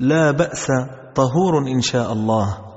لا بأس طهور إن شاء الله.